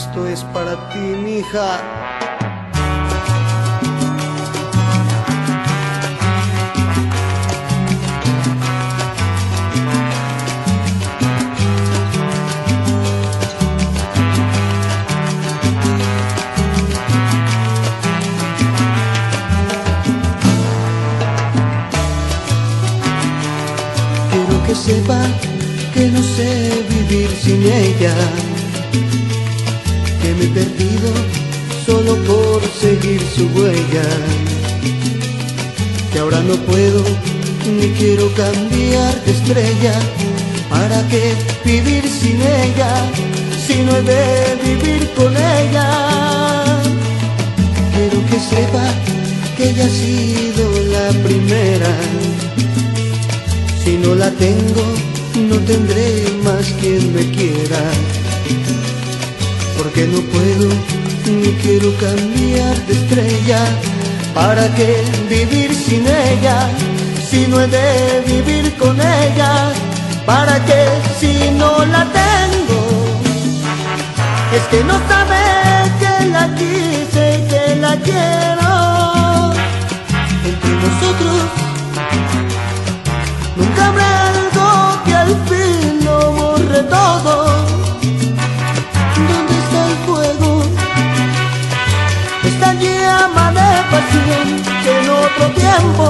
Esto es para ti, mija. Quiero que sepa que no sé vivir sin ella, me he perdido solo por seguir su huella, que ahora no puedo ni quiero cambiar de estrella, ¿para qué vivir sin ella si no he de vivir con ella? Quiero que sepa que ella ha sido la primera si no la tengo, no tendré más quien me quiera. Porque no puedo ni quiero cambiar de estrella. ¿Para qué vivir sin ella? Si no he de vivir con ella. ¿Para qué si no la tengo? Es que no sabe que la quise y que la quiero. Entre nosotros Llama de pasión que en otro tiempo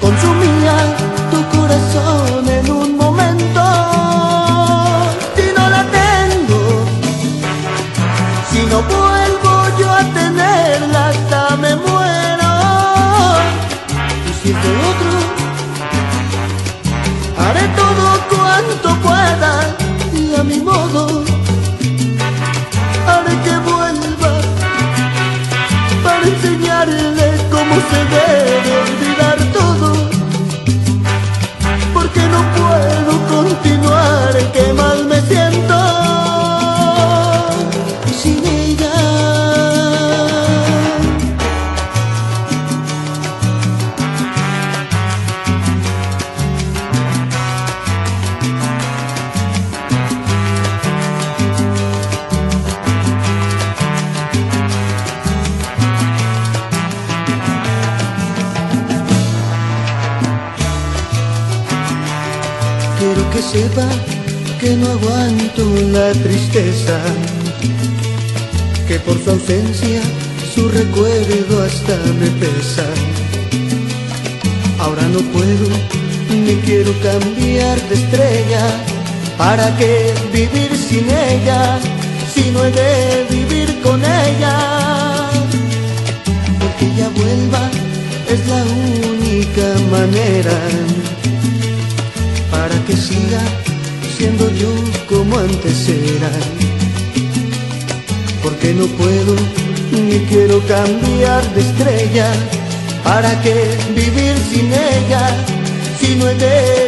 consumía tu corazón en un momento. Si no la tengo, si no vuelvo yo a tenerla hasta me muero. Y si otro, se debe olvidar todo. Porque no puedo continuar, que mal me siento que sepa que no aguanto la tristeza, que por su ausencia su recuerdo hasta me pesa. Ahora no puedo ni quiero cambiar de estrella, ¿para qué vivir sin ella si no he de vivir con ella? Porque ella vuelva es la única manera siga siendo yo como antes era. Porque no puedo ni quiero cambiar de estrella. ¿Para qué vivir sin ella si no he de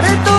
Pareto.